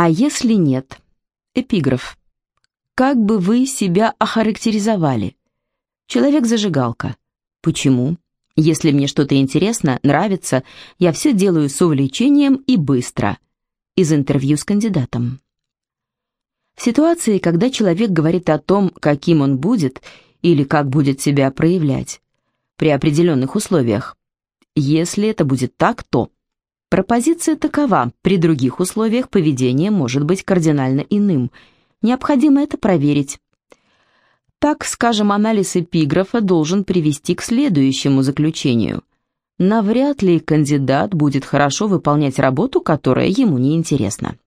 А если нет? Эпиграф. Как бы вы себя охарактеризовали? Человек-зажигалка. Почему? Если мне что-то интересно, нравится, я все делаю с увлечением и быстро. Из интервью с кандидатом. В ситуации, когда человек говорит о том, каким он будет или как будет себя проявлять, при определенных условиях, если это будет так, то... Пропозиция такова, при других условиях поведение может быть кардинально иным. Необходимо это проверить. Так, скажем, анализ эпиграфа должен привести к следующему заключению. Навряд ли кандидат будет хорошо выполнять работу, которая ему не интересна.